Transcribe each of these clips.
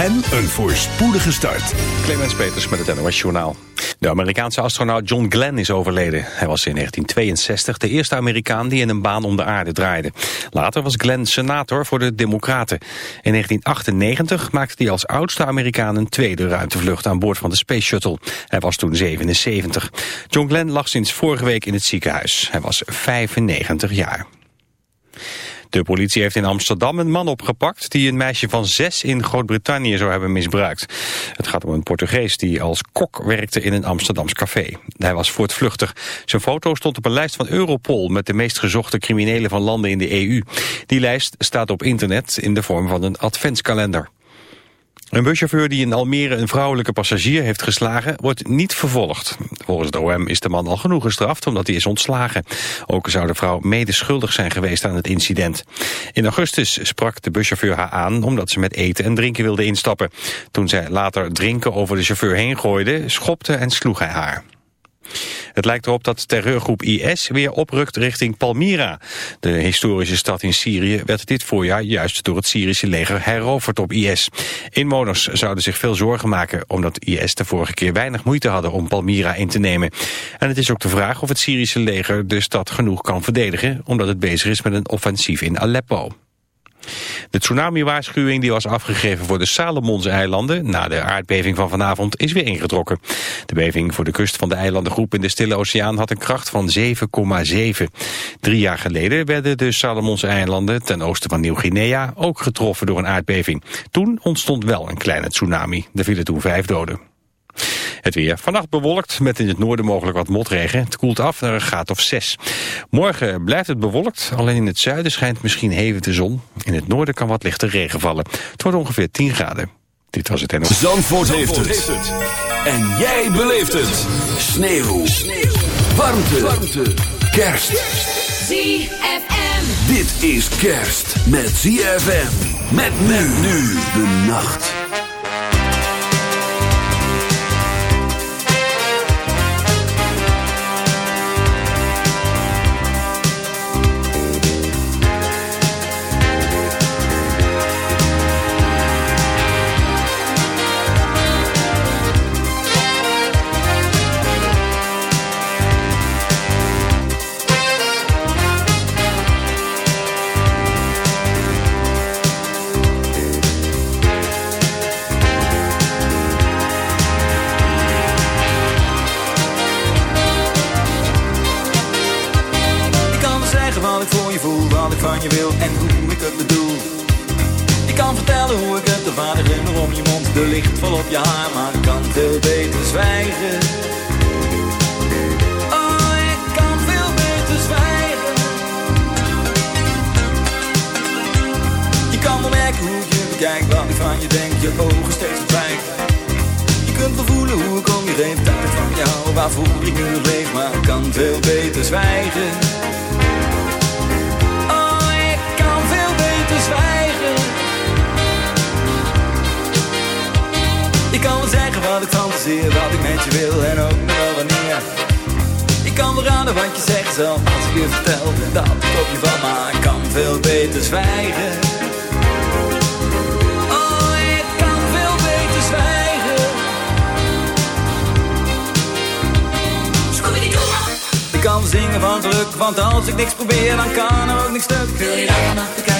en een voorspoedige start. Clemens Peters met het NOS Journaal. De Amerikaanse astronaut John Glenn is overleden. Hij was in 1962 de eerste Amerikaan die in een baan om de aarde draaide. Later was Glenn senator voor de Democraten. In 1998 maakte hij als oudste Amerikaan een tweede ruimtevlucht aan boord van de Space Shuttle. Hij was toen 77. John Glenn lag sinds vorige week in het ziekenhuis. Hij was 95 jaar. De politie heeft in Amsterdam een man opgepakt die een meisje van zes in Groot-Brittannië zou hebben misbruikt. Het gaat om een Portugees die als kok werkte in een Amsterdams café. Hij was voortvluchtig. Zijn foto stond op een lijst van Europol met de meest gezochte criminelen van landen in de EU. Die lijst staat op internet in de vorm van een adventskalender. Een buschauffeur die in Almere een vrouwelijke passagier heeft geslagen, wordt niet vervolgd. Volgens de OM is de man al genoeg gestraft omdat hij is ontslagen. Ook zou de vrouw medeschuldig zijn geweest aan het incident. In augustus sprak de buschauffeur haar aan omdat ze met eten en drinken wilde instappen. Toen zij later drinken over de chauffeur heen gooide, schopte en sloeg hij haar. Het lijkt erop dat terreurgroep IS weer oprukt richting Palmyra. De historische stad in Syrië werd dit voorjaar juist door het Syrische leger heroverd op IS. Inwoners zouden zich veel zorgen maken omdat IS de vorige keer weinig moeite hadden om Palmyra in te nemen. En het is ook de vraag of het Syrische leger de stad genoeg kan verdedigen omdat het bezig is met een offensief in Aleppo. De tsunami-waarschuwing die was afgegeven voor de Salomonseilanden na de aardbeving van vanavond is weer ingetrokken. De beving voor de kust van de eilandengroep in de Stille Oceaan had een kracht van 7,7. Drie jaar geleden werden de Salomonseilanden ten oosten van Nieuw-Guinea ook getroffen door een aardbeving. Toen ontstond wel een kleine tsunami. Er vielen toen vijf doden. Het weer. Vannacht bewolkt met in het noorden mogelijk wat motregen. Het koelt af naar een graad of 6. Morgen blijft het bewolkt. Alleen in het zuiden schijnt misschien even de zon. In het noorden kan wat lichte regen vallen. Het wordt ongeveer 10 graden. Dit was het en Zandvoort, Zandvoort heeft, het. En jij beleeft het. Sneeuw. Sneeuw. Warmte. Warmte. Kerst. ZFM. Dit is kerst met ZFM. Met men nu de nacht. Van je wil en hoe ik het bedoel. Ik kan vertellen hoe ik het, de vader om je mond, de licht vol op je haar, maar ik kan veel beter zwijgen. Oh, ik kan veel beter zwijgen. Je kan merken hoe ik je bekijk, wat ik van je denk, je ogen steeds verdwijnen. Je kunt wel voelen hoe ik om je heen, dat ik van jou, waarvoor ik nu leef, maar ik kan veel beter zwijgen. Fantaseer, wat ik met je wil en ook nog wel wanneer. Ik kan raden wat je zegt zelf als ik je vertel dat ik op je van, maar ik kan veel beter zwijgen. Oh, ik kan veel beter zwijgen. Ik kan zingen van geluk, want als ik niks probeer, dan kan er ook niks stuk. Wil je daar vannacht kijken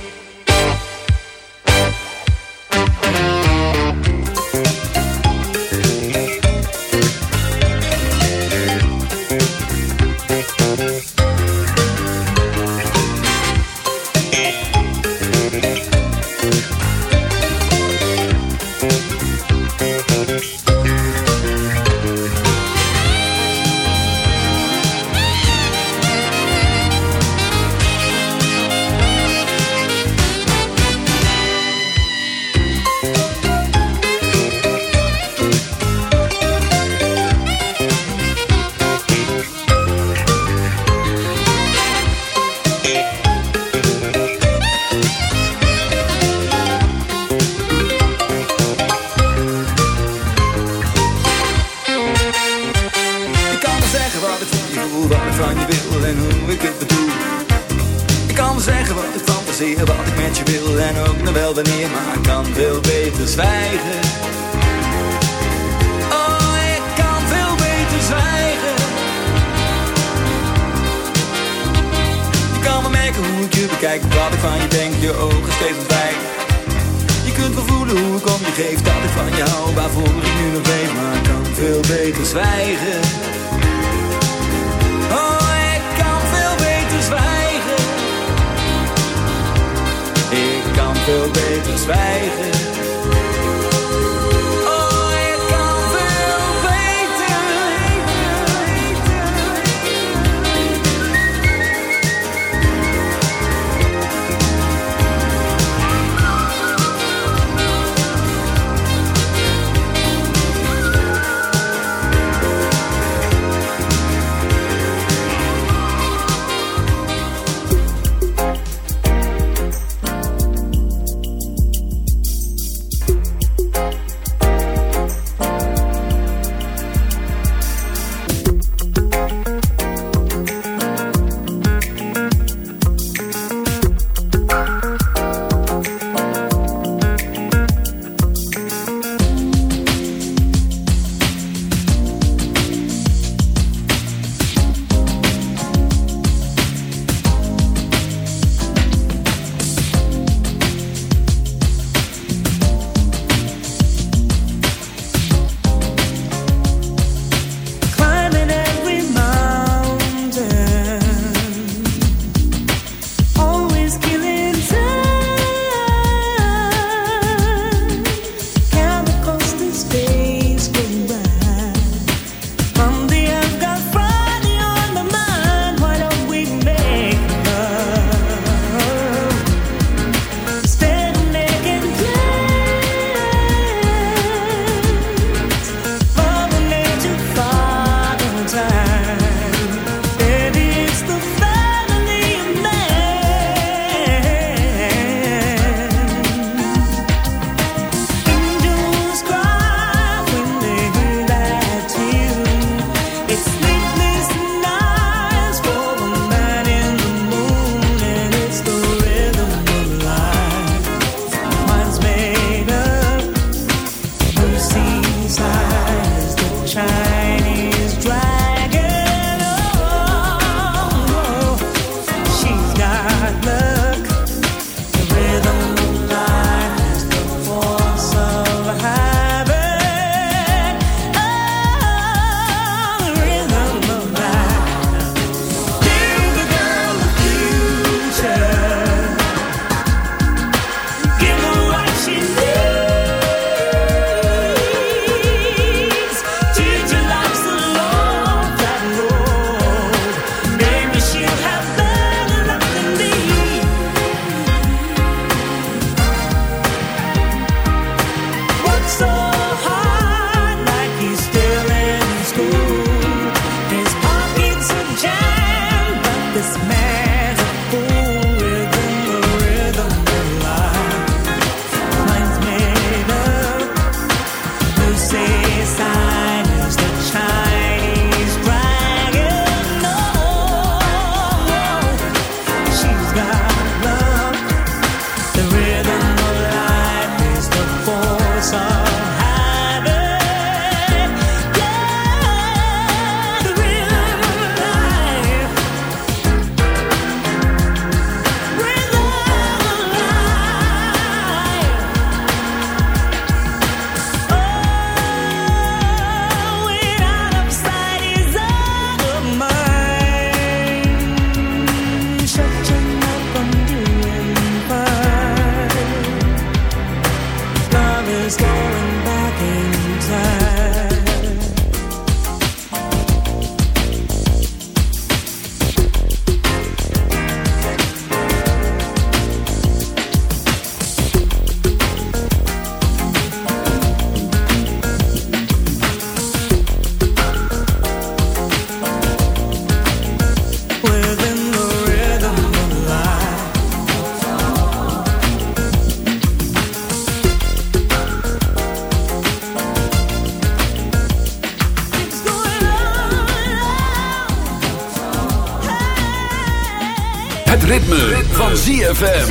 going back in time. ZFM.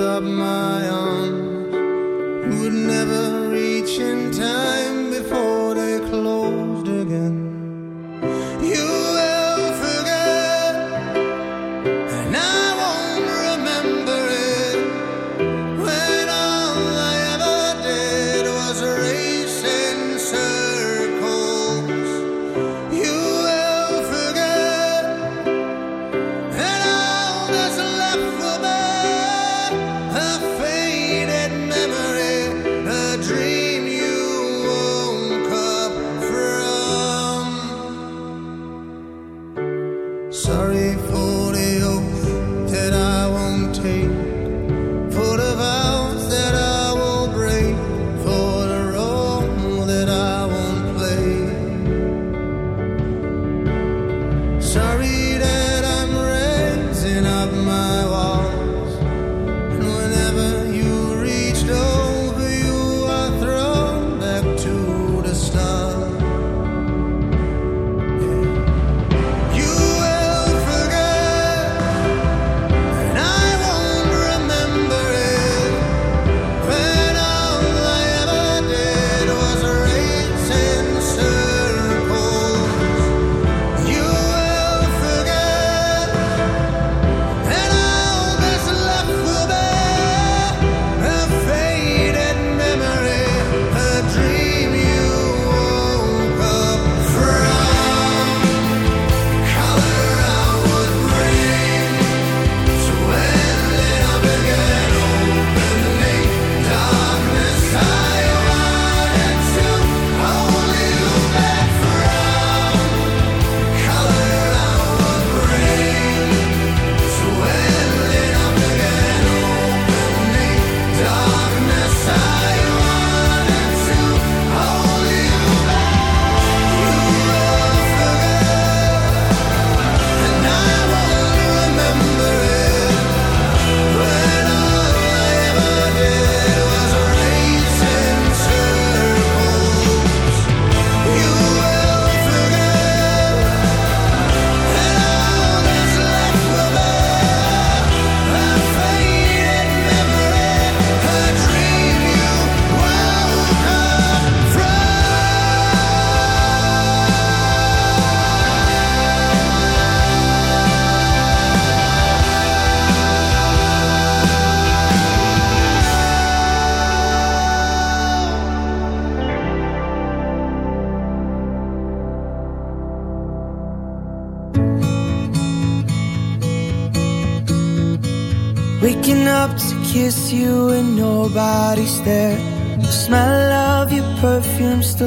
up my arms. Would never reach in time before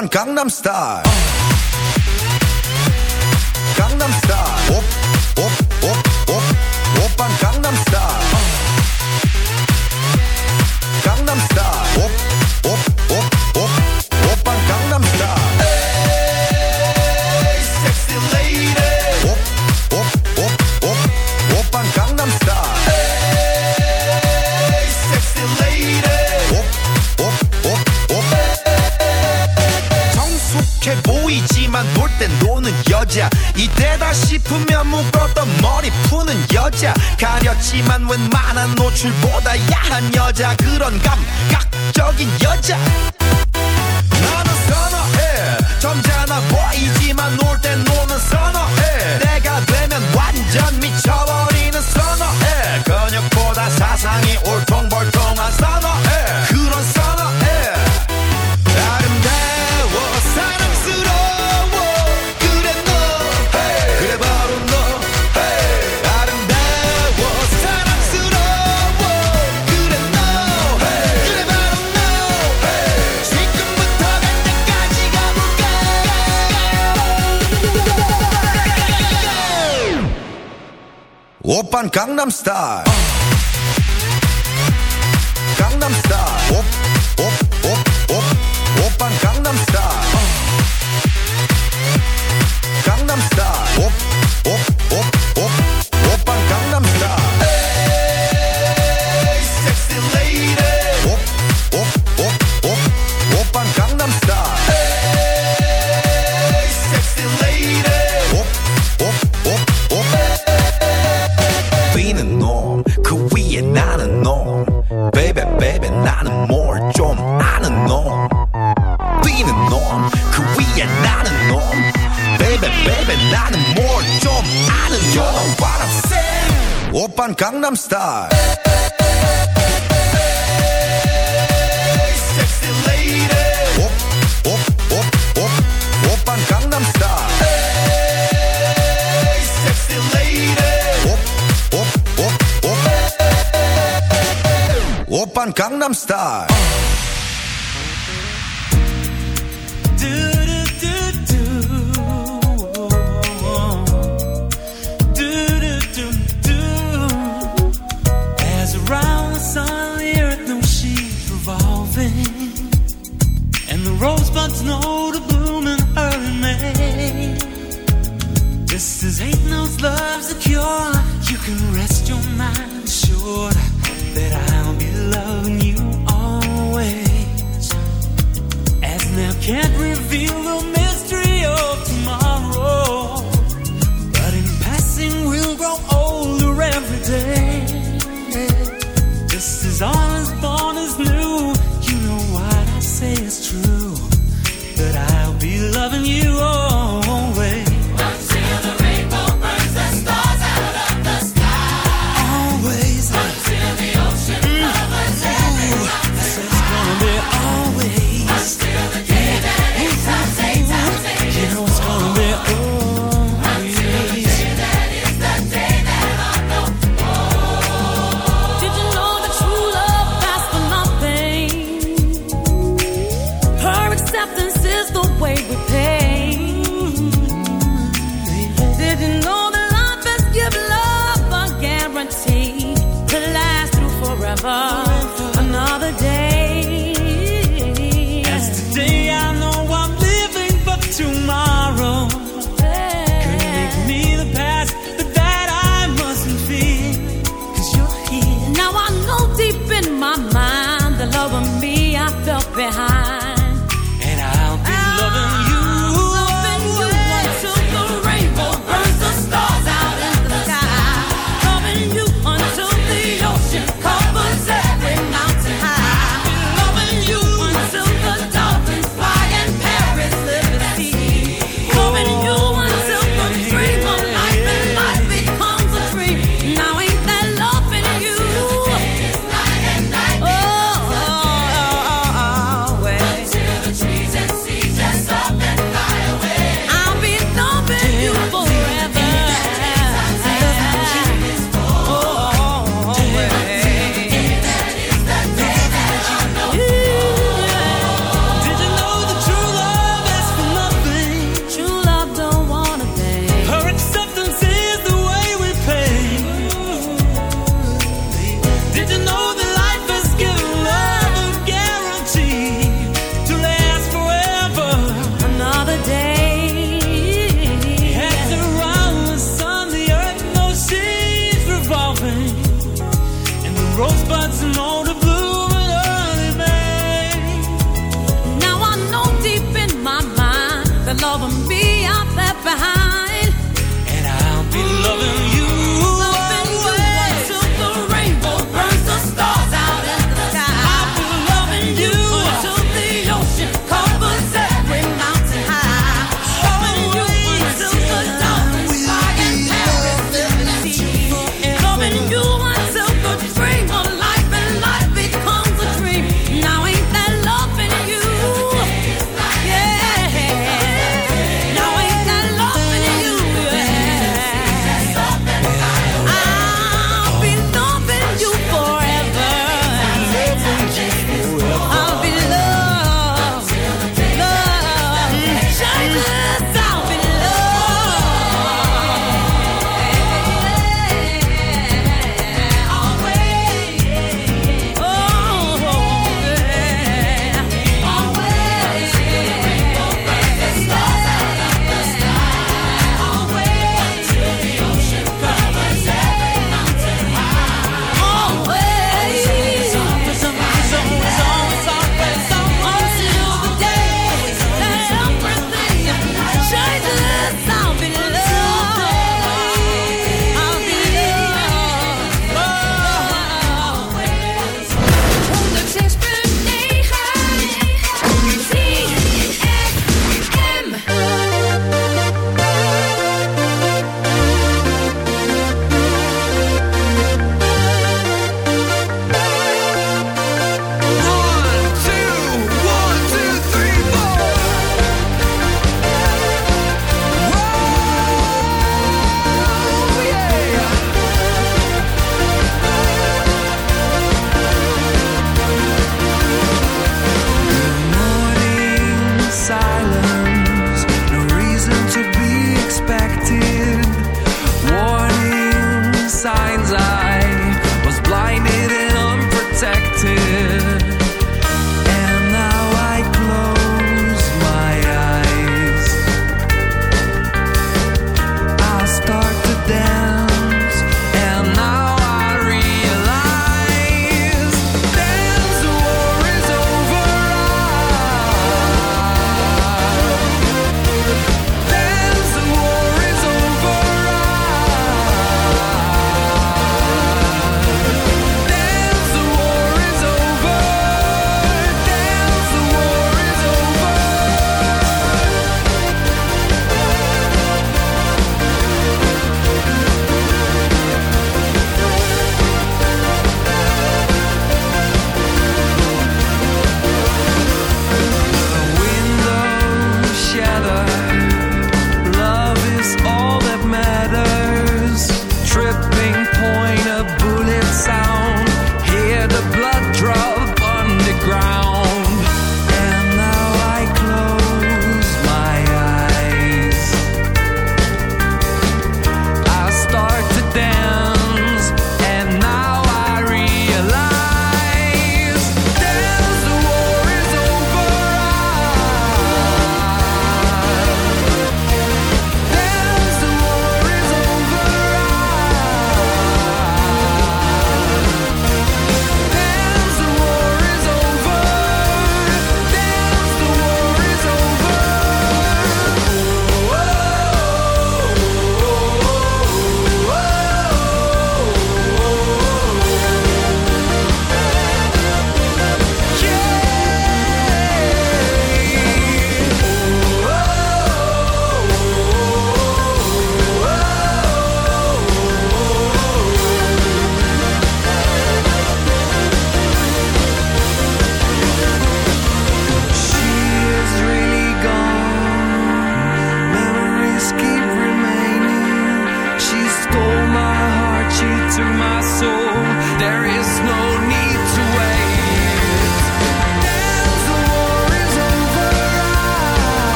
van Gangnam Style. 사실보다 야한 여자 그런 감. Gangnam Style.